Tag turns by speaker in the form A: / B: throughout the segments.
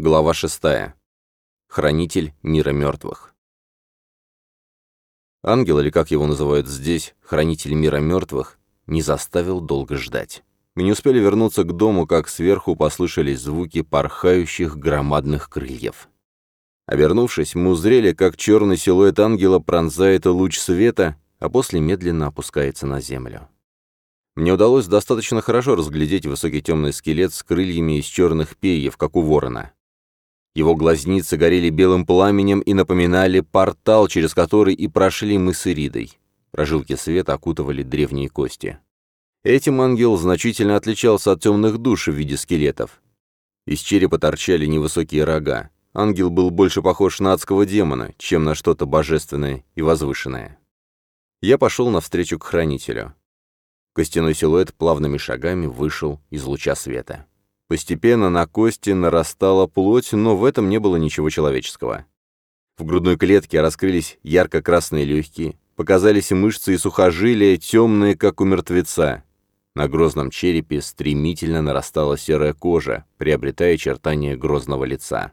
A: Глава 6. Хранитель мира мертвых. Ангел, или как его называют здесь, хранитель мира мертвых, не заставил долго ждать. Мы не успели вернуться к дому, как сверху послышались звуки порхающих громадных крыльев. Обернувшись, мы узрели, как черный силуэт ангела пронзает луч света, а после медленно опускается на землю. Мне удалось достаточно хорошо разглядеть высокий темный скелет с крыльями из черных перьев, как у ворона. Его глазницы горели белым пламенем и напоминали портал, через который и прошли мы с Иридой. Прожилки света окутывали древние кости. Этим ангел значительно отличался от темных душ в виде скелетов. Из черепа торчали невысокие рога. Ангел был больше похож на адского демона, чем на что-то божественное и возвышенное. Я пошел навстречу к хранителю. Костяной силуэт плавными шагами вышел из луча света. Постепенно на кости нарастала плоть, но в этом не было ничего человеческого. В грудной клетке раскрылись ярко-красные легкие, показались мышцы и сухожилия, темные, как у мертвеца. На грозном черепе стремительно нарастала серая кожа, приобретая очертания грозного лица.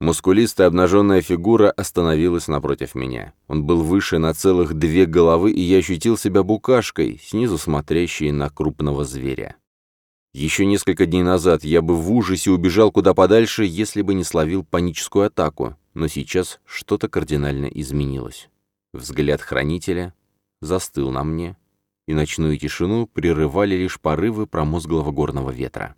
A: Мускулистая обнаженная фигура остановилась напротив меня. Он был выше на целых две головы, и я ощутил себя букашкой, снизу смотрящей на крупного зверя. Еще несколько дней назад я бы в ужасе убежал куда подальше, если бы не словил паническую атаку, но сейчас что-то кардинально изменилось. Взгляд хранителя застыл на мне, и ночную тишину прерывали лишь порывы промозглого горного ветра.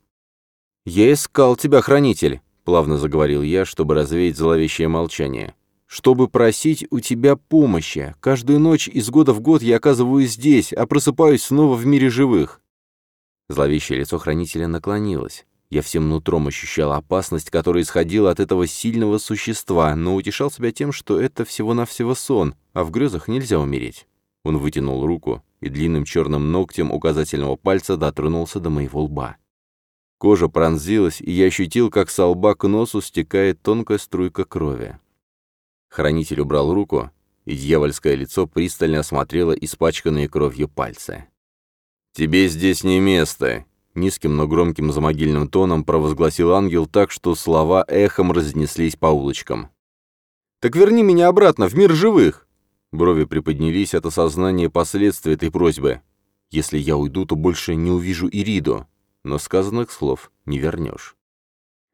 A: «Я искал тебя, хранитель!» — плавно заговорил я, чтобы развеять зловещее молчание. «Чтобы просить у тебя помощи. Каждую ночь из года в год я оказываюсь здесь, а просыпаюсь снова в мире живых. Зловещее лицо хранителя наклонилось. Я всем нутром ощущал опасность, которая исходила от этого сильного существа, но утешал себя тем, что это всего-навсего сон, а в грезах нельзя умереть. Он вытянул руку и длинным черным ногтем указательного пальца дотронулся до моего лба. Кожа пронзилась, и я ощутил, как со лба к носу стекает тонкая струйка крови. Хранитель убрал руку, и дьявольское лицо пристально осмотрело испачканные кровью пальцы. «Тебе здесь не место», — низким, но громким замогильным тоном провозгласил ангел так, что слова эхом разнеслись по улочкам. «Так верни меня обратно, в мир живых!» Брови приподнялись от осознания последствий этой просьбы. «Если я уйду, то больше не увижу Ириду», но сказанных слов не вернешь.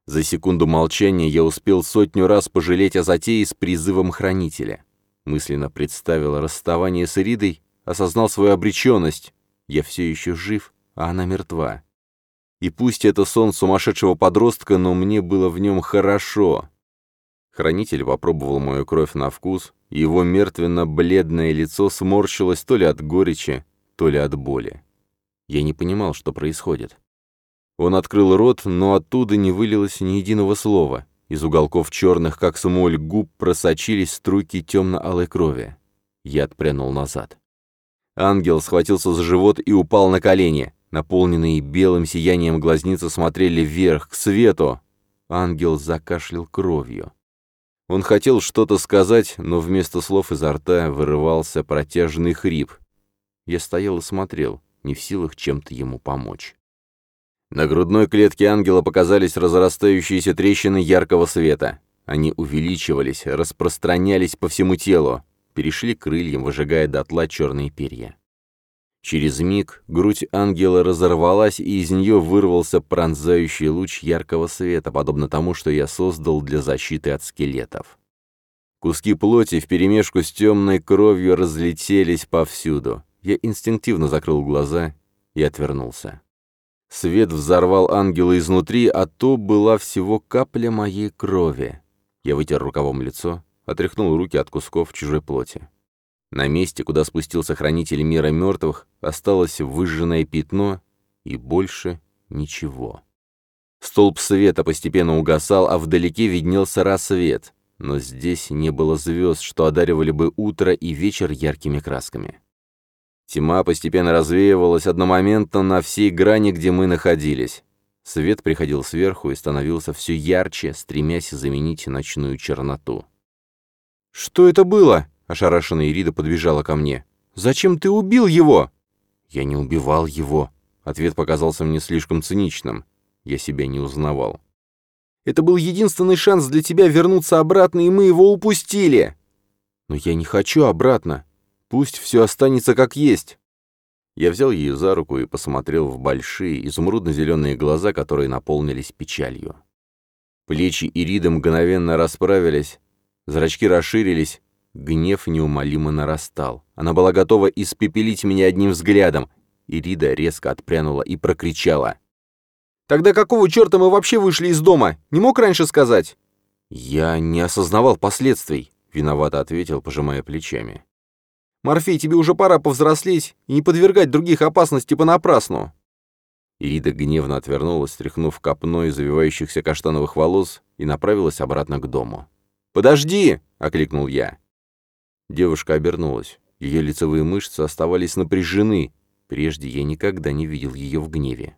A: За секунду молчания я успел сотню раз пожалеть о затее с призывом хранителя. Мысленно представил расставание с Иридой, осознал свою обреченность, я все еще жив, а она мертва. И пусть это сон сумасшедшего подростка, но мне было в нем хорошо. Хранитель попробовал мою кровь на вкус, и его мертвенно-бледное лицо сморщилось то ли от горечи, то ли от боли. Я не понимал, что происходит. Он открыл рот, но оттуда не вылилось ни единого слова. Из уголков черных, как смоль, губ просочились струйки темно-алой крови. Я отпрянул назад. Ангел схватился за живот и упал на колени. Наполненные белым сиянием глазницы смотрели вверх, к свету. Ангел закашлял кровью. Он хотел что-то сказать, но вместо слов изо рта вырывался протяжный хрип. Я стоял и смотрел, не в силах чем-то ему помочь. На грудной клетке ангела показались разрастающиеся трещины яркого света. Они увеличивались, распространялись по всему телу перешли крыльям, выжигая дотла черные перья. Через миг грудь ангела разорвалась, и из нее вырвался пронзающий луч яркого света, подобно тому, что я создал для защиты от скелетов. Куски плоти вперемешку с темной кровью разлетелись повсюду. Я инстинктивно закрыл глаза и отвернулся. Свет взорвал ангела изнутри, а то была всего капля моей крови. Я вытер рукавом лицо отряхнул руки от кусков чужой плоти. На месте, куда спустился хранитель мира мертвых, осталось выжженное пятно и больше ничего. Столб света постепенно угасал, а вдалеке виднелся рассвет, но здесь не было звезд, что одаривали бы утро и вечер яркими красками. Тьма постепенно развеивалась одномоментно на всей грани, где мы находились. Свет приходил сверху и становился все ярче, стремясь заменить ночную черноту. «Что это было?» — ошарашенная Ирида подбежала ко мне. «Зачем ты убил его?» «Я не убивал его». Ответ показался мне слишком циничным. Я себя не узнавал.
B: Это был единственный шанс для тебя вернуться обратно, и мы его упустили. Но я не хочу обратно. Пусть все останется как есть.
A: Я взял ее за руку и посмотрел в большие, изумрудно-зеленые глаза, которые наполнились печалью. Плечи Ириды мгновенно расправились, зрачки расширились, гнев неумолимо нарастал. Она была готова испепелить меня одним взглядом. Ирида резко отпрянула и прокричала.
B: «Тогда какого черта мы вообще вышли из дома? Не мог раньше сказать?»
A: «Я не осознавал последствий», — виновато ответил, пожимая плечами.
B: «Морфей, тебе уже пора повзрослеть и не подвергать других опасности понапрасну».
A: Ирида гневно отвернулась, стряхнув копной завивающихся каштановых волос, и направилась обратно к дому.
B: «Подожди!» — окликнул я.
A: Девушка обернулась. Ее лицевые мышцы оставались напряжены. Прежде я никогда не видел ее в гневе.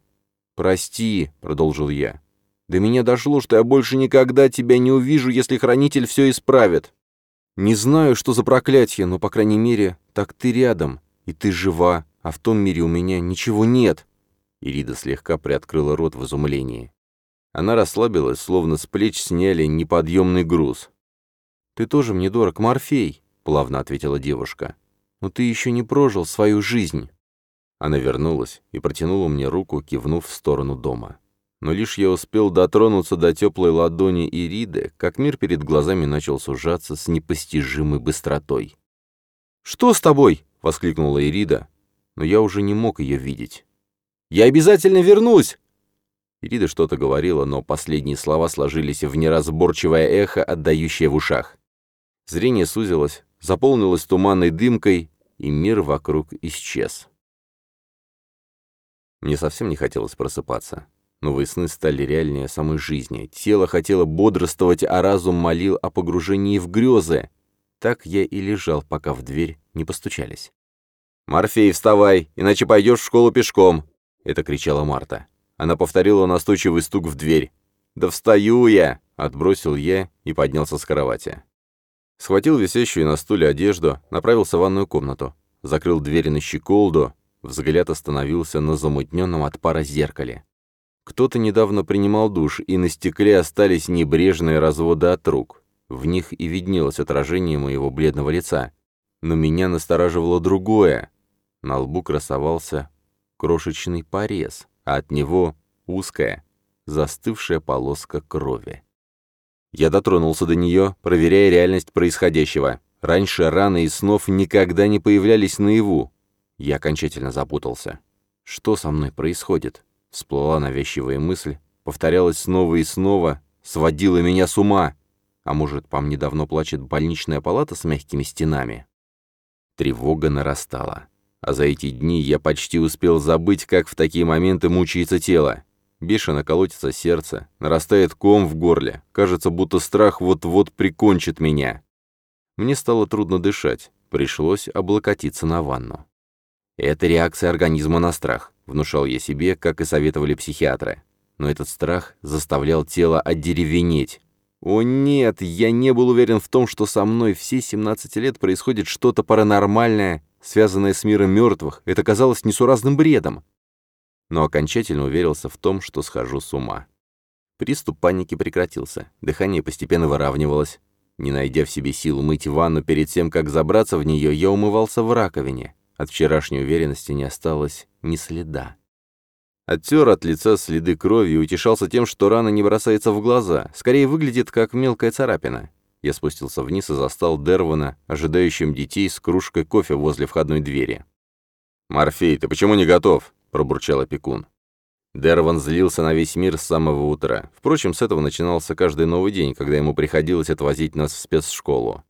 B: «Прости», — продолжил я. «До меня дошло, что я больше никогда тебя не увижу, если Хранитель все исправит. Не знаю, что за проклятие, но, по крайней мере, так ты рядом, и ты жива, а в том мире у меня ничего нет».
A: Ирида слегка приоткрыла рот в изумлении. Она расслабилась, словно с плеч сняли неподъемный груз.
B: «Ты тоже мне дорог, Морфей», — плавно ответила девушка. «Но ты еще не прожил свою жизнь».
A: Она вернулась и протянула мне руку, кивнув в сторону дома. Но лишь я успел дотронуться до теплой ладони Ириды, как мир перед глазами начал сужаться с непостижимой быстротой.
B: «Что с тобой?» — воскликнула Ирида, но я уже не мог ее видеть. Я обязательно вернусь!»
A: Ирида что-то говорила, но последние слова сложились в неразборчивое эхо, отдающее в ушах. Зрение сузилось, заполнилось туманной дымкой, и мир вокруг исчез. Мне совсем не хотелось просыпаться. Новые сны стали реальнее самой жизни. Тело хотело бодрствовать, а разум молил о погружении в грезы. Так я и лежал, пока в дверь не постучались. «Морфей, вставай, иначе пойдешь в школу пешком!» — это кричала Марта. Она повторила настойчивый стук в дверь. «Да встаю я!» — отбросил я и поднялся с кровати. Схватил висящую на стуле одежду, направился в ванную комнату, закрыл дверь на щеколду, взгляд остановился на замутненном от пара зеркале. Кто-то недавно принимал душ, и на стекле остались небрежные разводы от рук. В них и виднелось отражение моего бледного лица. Но меня настораживало другое. На лбу красовался крошечный порез, а от него узкая, застывшая полоска крови. Я дотронулся до нее, проверяя реальность происходящего. Раньше раны из снов никогда не появлялись наяву. Я окончательно запутался. Что со мной происходит? Всплыла навязчивая мысль, повторялась снова и снова, сводила меня с ума. А может, по мне давно плачет больничная палата с мягкими стенами? Тревога нарастала. А за эти дни я почти успел забыть, как в такие моменты мучается тело. Бешено колотится сердце, нарастает ком в горле. Кажется, будто страх вот-вот прикончит меня. Мне стало трудно дышать. Пришлось облокотиться на ванну. Это реакция организма на страх, внушал я себе, как и советовали психиатры. Но этот страх заставлял тело одеревенеть. О нет, я не был уверен в том, что со мной все 17 лет происходит что-то паранормальное связанное с миром мертвых, это казалось несуразным бредом. Но окончательно уверился в том, что схожу с ума. Приступ паники прекратился, дыхание постепенно выравнивалось. Не найдя в себе сил мыть ванну перед тем, как забраться в нее, я умывался в раковине. От вчерашней уверенности не осталось ни следа. Оттер от лица следы крови и утешался тем, что рана не бросается в глаза, скорее выглядит как мелкая царапина. Я спустился вниз и застал Дервана, ожидающим детей с кружкой кофе возле входной двери. «Морфей, ты почему не готов?» — пробурчал опекун. Дерван злился на весь мир с самого утра. Впрочем, с этого начинался каждый новый день, когда ему приходилось отвозить нас в спецшколу.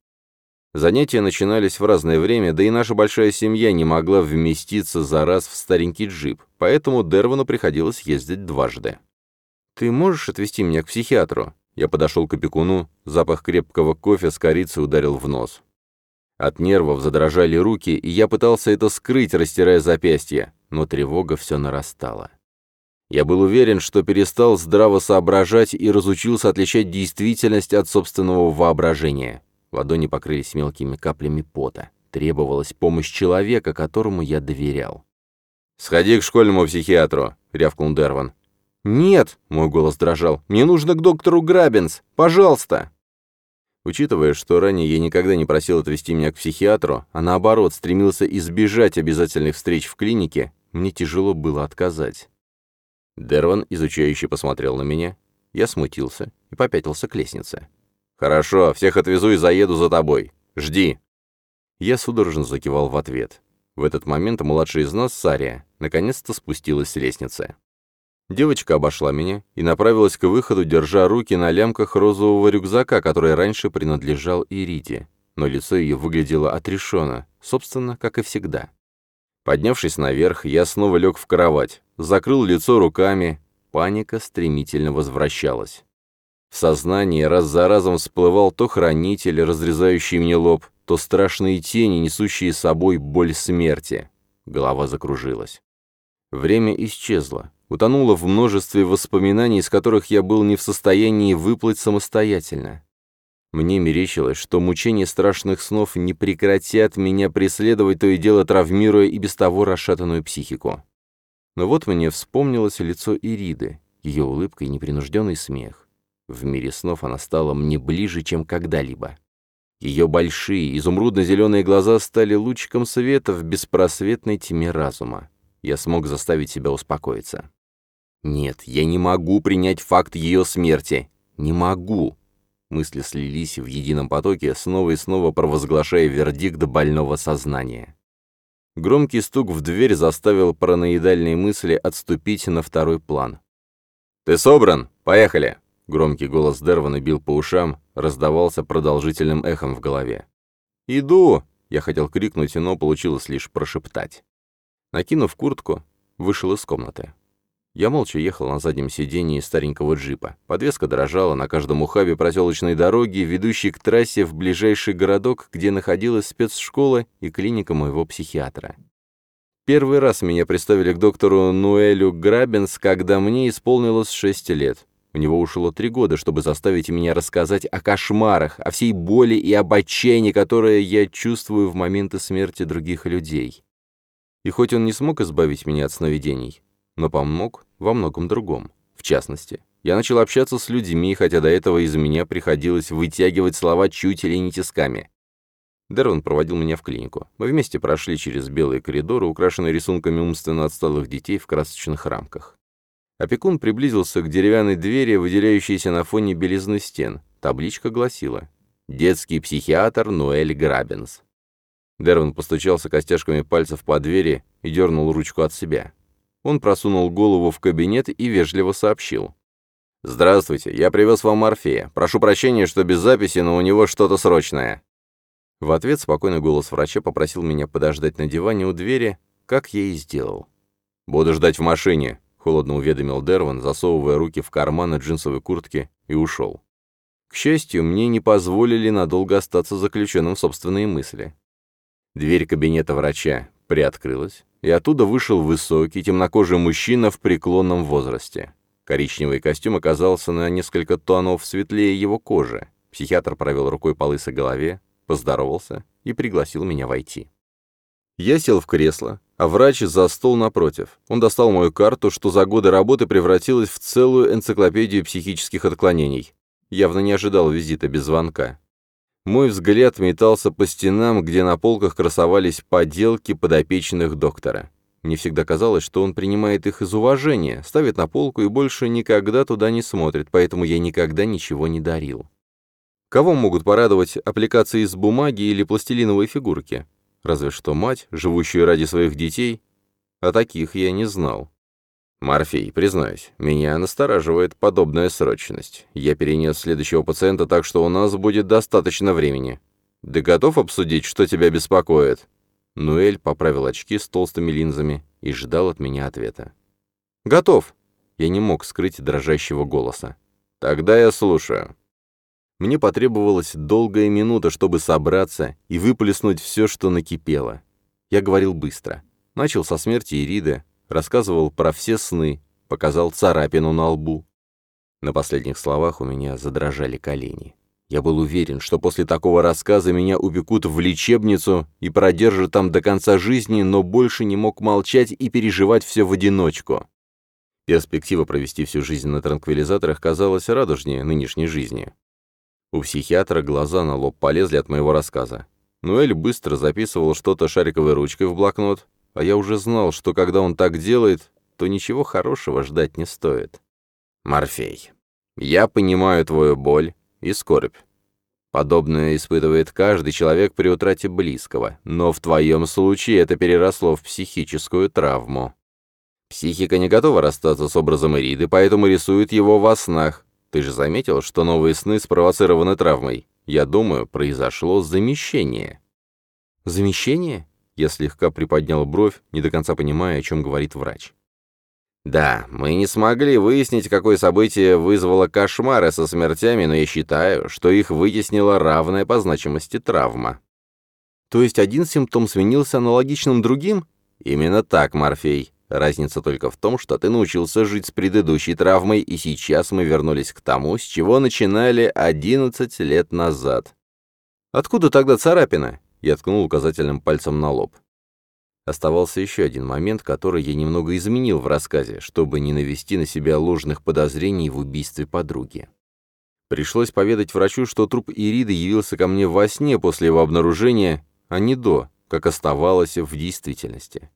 A: Занятия начинались в разное время, да и наша большая семья не могла вместиться за раз в старенький джип, поэтому Дервану приходилось ездить дважды. «Ты можешь отвезти меня к психиатру?» Я подошел к опекуну, запах крепкого кофе с корицей ударил в нос. От нервов задрожали руки, и я пытался это скрыть, растирая запястье, но тревога все нарастала. Я был уверен, что перестал здраво соображать и разучился отличать действительность от собственного воображения. Ладони покрылись мелкими каплями пота. Требовалась помощь человека, которому я доверял. «Сходи к школьному психиатру», — рявкнул Дерван.
B: «Нет!» — мой голос дрожал. «Мне нужно к доктору Грабинс! Пожалуйста!» Учитывая, что ранее я никогда не просил отвезти меня к психиатру, а наоборот стремился избежать обязательных встреч в клинике, мне тяжело было отказать. Дерван изучающе посмотрел на меня. Я смутился и попятился к лестнице. «Хорошо, всех отвезу и заеду за тобой. Жди!» Я судорожно закивал в ответ. В этот момент младшая из нас, Сария, наконец-то спустилась с лестницы. Девочка обошла меня и направилась к выходу, держа руки на лямках розового рюкзака, который раньше принадлежал Ириде, но лицо ее выглядело отрешенно, собственно, как и всегда. Поднявшись наверх, я снова лег в кровать, закрыл лицо руками, паника стремительно возвращалась. В сознании раз за разом всплывал то хранитель, разрезающий мне лоб, то страшные тени, несущие с собой боль смерти. Голова закружилась. Время исчезло, утонуло в множестве воспоминаний, из которых я был не в состоянии выплыть самостоятельно. Мне мерещилось, что мучения страшных снов не прекратят меня преследовать, то и дело травмируя и без того расшатанную психику. Но вот мне вспомнилось лицо Ириды, ее улыбка и непринужденный смех. В мире снов она стала мне ближе, чем когда-либо. Ее большие, изумрудно-зеленые глаза стали лучиком света в беспросветной тьме разума я смог заставить себя успокоиться. Нет, я не могу принять факт ее смерти. Не могу. Мысли слились в едином потоке, снова и снова провозглашая вердикт больного сознания. Громкий стук в дверь заставил параноидальные мысли отступить на второй план. «Ты собран? Поехали!» Громкий голос Дервана бил по ушам, раздавался продолжительным эхом в голове. «Иду!» — я хотел крикнуть, но получилось лишь прошептать. Накинув куртку, вышел из комнаты. Я молча ехал на заднем сидении старенького джипа. Подвеска дрожала на каждом ухабе проселочной дороги, ведущей к трассе в ближайший городок, где находилась спецшкола и клиника моего психиатра. Первый раз меня представили к доктору Нуэлю Грабенс, когда мне исполнилось 6 лет. У него ушло три года, чтобы заставить меня рассказать о кошмарах, о всей боли и об отчаянии, которое я чувствую в моменты смерти других людей. И хоть он не смог избавить меня от сновидений, но помог во многом другом. В частности, я начал общаться с людьми, хотя до этого из меня приходилось вытягивать слова чуть или не тисками. Дервин проводил меня в клинику. Мы вместе прошли через белые коридоры, украшенные рисунками умственно отсталых детей в красочных рамках. Опекун приблизился к деревянной двери, выделяющейся на фоне белизны стен. Табличка гласила «Детский психиатр Ноэль Грабенс». Дервин постучался костяшками пальцев по двери и дернул ручку от себя. Он просунул голову в кабинет и вежливо сообщил. «Здравствуйте, я привез вам Морфея. Прошу прощения, что без записи, но у него что-то срочное». В ответ спокойный голос врача попросил меня подождать на диване у двери, как я и сделал. «Буду ждать в машине», — холодно уведомил Дерван, засовывая руки в карманы джинсовой куртки, и ушел. К счастью, мне не позволили надолго остаться заключенным в собственные мысли. Дверь кабинета врача приоткрылась, и оттуда вышел высокий, темнокожий мужчина в преклонном возрасте. Коричневый костюм оказался на несколько тонов светлее его кожи. Психиатр провел рукой по лысой голове, поздоровался и пригласил меня войти. Я сел в кресло, а врач за стол напротив. Он достал мою карту, что за годы работы превратилась в целую энциклопедию психических отклонений. Явно не ожидал визита без звонка. Мой взгляд метался по стенам, где на полках красовались поделки подопечных доктора. Мне всегда казалось, что он принимает их из уважения, ставит на полку и больше никогда туда не смотрит, поэтому я никогда ничего не дарил. Кого могут порадовать аппликации из бумаги или пластилиновой фигурки? Разве что мать, живущую ради своих детей. А таких я не знал. «Морфей, признаюсь, меня настораживает подобная срочность. Я перенес следующего пациента, так что у нас будет достаточно времени. Ты готов обсудить, что тебя беспокоит?» Нуэль поправил очки с толстыми линзами и ждал от меня ответа. «Готов!» Я не мог скрыть дрожащего голоса. «Тогда я слушаю». Мне потребовалась долгая минута, чтобы собраться и выплеснуть все, что накипело. Я говорил быстро. Начал со смерти Ириды, рассказывал про все сны, показал царапину на лбу. На последних словах у меня задрожали колени. Я был уверен, что после такого рассказа меня убегут в лечебницу и продержат там до конца жизни, но больше не мог молчать и переживать все в одиночку.
A: Перспектива провести всю жизнь на транквилизаторах казалась радужнее нынешней жизни. У психиатра глаза на лоб полезли от моего рассказа. Нуэль быстро записывал что-то шариковой ручкой в блокнот, а я уже знал, что когда он так делает, то ничего хорошего ждать не стоит. «Морфей, я понимаю твою боль и скорбь. Подобное испытывает каждый человек при утрате близкого, но в твоем случае это переросло в психическую травму. Психика не готова расстаться с образом Ириды, поэтому рисует его во снах. Ты же заметил, что новые сны спровоцированы травмой? Я думаю, произошло замещение».
B: «Замещение?» Я слегка приподнял бровь, не до конца понимая, о чем говорит врач.
A: Да, мы не смогли выяснить, какое событие вызвало кошмары со смертями, но я считаю, что их вытеснила равная по значимости травма.
B: То есть один симптом сменился аналогичным другим?
A: Именно так, Морфей. Разница только в том, что ты научился жить с предыдущей травмой, и сейчас мы вернулись к тому, с чего начинали 11 лет назад.
B: Откуда тогда царапина? Я ткнул указательным пальцем на лоб. Оставался еще один момент, который я немного изменил в рассказе, чтобы не навести на себя ложных подозрений в убийстве подруги. Пришлось поведать врачу, что труп Ириды явился ко мне во сне после его обнаружения, а не до, как оставалось в действительности.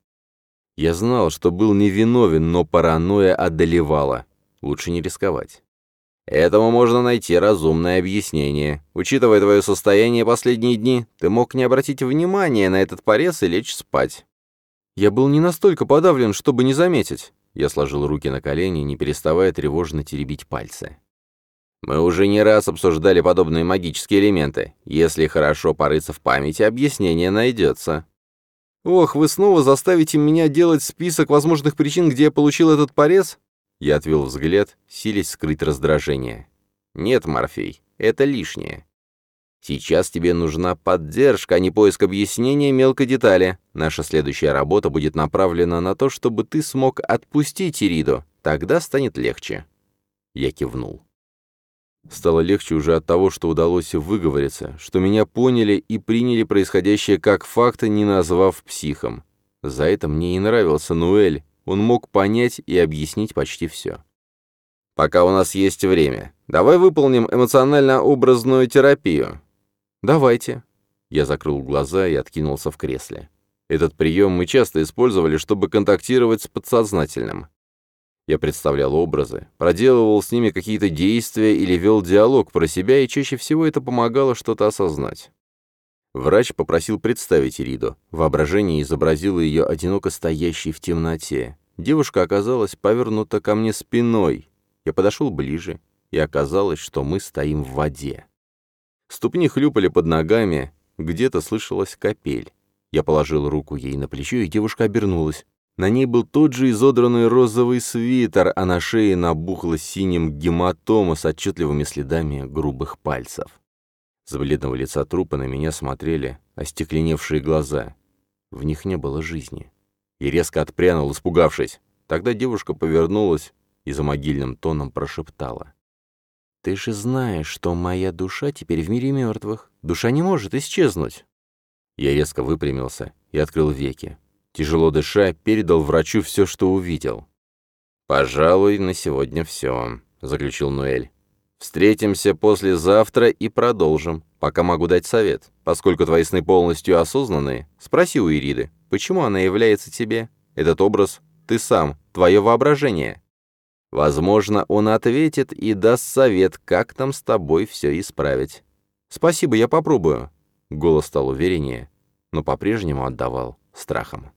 B: Я знал, что был невиновен, но паранойя одолевала. Лучше не рисковать.
A: Этому можно найти разумное объяснение. Учитывая твое состояние последние дни, ты мог не обратить внимания на этот порез и лечь спать.
B: Я был не настолько подавлен, чтобы не заметить. Я сложил руки на колени, не переставая тревожно теребить пальцы.
A: Мы уже не раз обсуждали подобные магические элементы. Если хорошо порыться в памяти, объяснение найдется.
B: Ох, вы снова заставите меня делать список возможных причин, где я получил этот порез? Я отвел взгляд, силясь скрыть раздражение.
A: Нет, Морфей, это лишнее. Сейчас тебе нужна поддержка, а не поиск объяснения мелкой детали. Наша следующая работа будет направлена на то, чтобы ты смог отпустить Ириду. Тогда станет легче». Я кивнул.
B: Стало легче уже от того, что удалось выговориться, что меня поняли и приняли происходящее как факт, не назвав психом. За это мне и нравился Нуэль, он мог понять и объяснить почти все.
A: «Пока у нас есть время, давай выполним эмоционально-образную терапию.
B: «Давайте». Я закрыл глаза и откинулся в кресле. Этот прием мы часто использовали, чтобы контактировать с подсознательным. Я представлял образы, проделывал с ними какие-то действия или вел диалог про себя, и чаще всего это помогало что-то осознать. Врач попросил представить Ириду. Воображение изобразило ее одиноко стоящей в темноте. Девушка оказалась повернута ко мне спиной. Я подошел ближе, и оказалось, что мы стоим в воде. Ступни хлюпали под ногами, где-то слышалась капель. Я положил руку ей на плечо, и девушка обернулась. На ней был тот же изодранный розовый свитер, а на шее набухла синим гематома с отчетливыми следами грубых пальцев. С бледного лица трупа на меня смотрели остекленевшие глаза. В них не было жизни. И резко отпрянул, испугавшись. Тогда девушка повернулась и за могильным тоном прошептала. «Ты же знаешь, что моя душа теперь в мире мертвых. Душа не может исчезнуть». Я резко выпрямился и открыл веки. Тяжело дыша, передал врачу все, что увидел.
A: «Пожалуй, на сегодня все», — заключил Нуэль. «Встретимся послезавтра и продолжим. Пока могу дать совет. Поскольку твои сны полностью осознанные, спроси у Ириды, почему она является тебе? Этот образ — ты сам, твое воображение. Возможно, он ответит и даст совет, как там с тобой все исправить.
B: «Спасибо, я попробую». Голос стал увереннее, но по-прежнему отдавал страхом.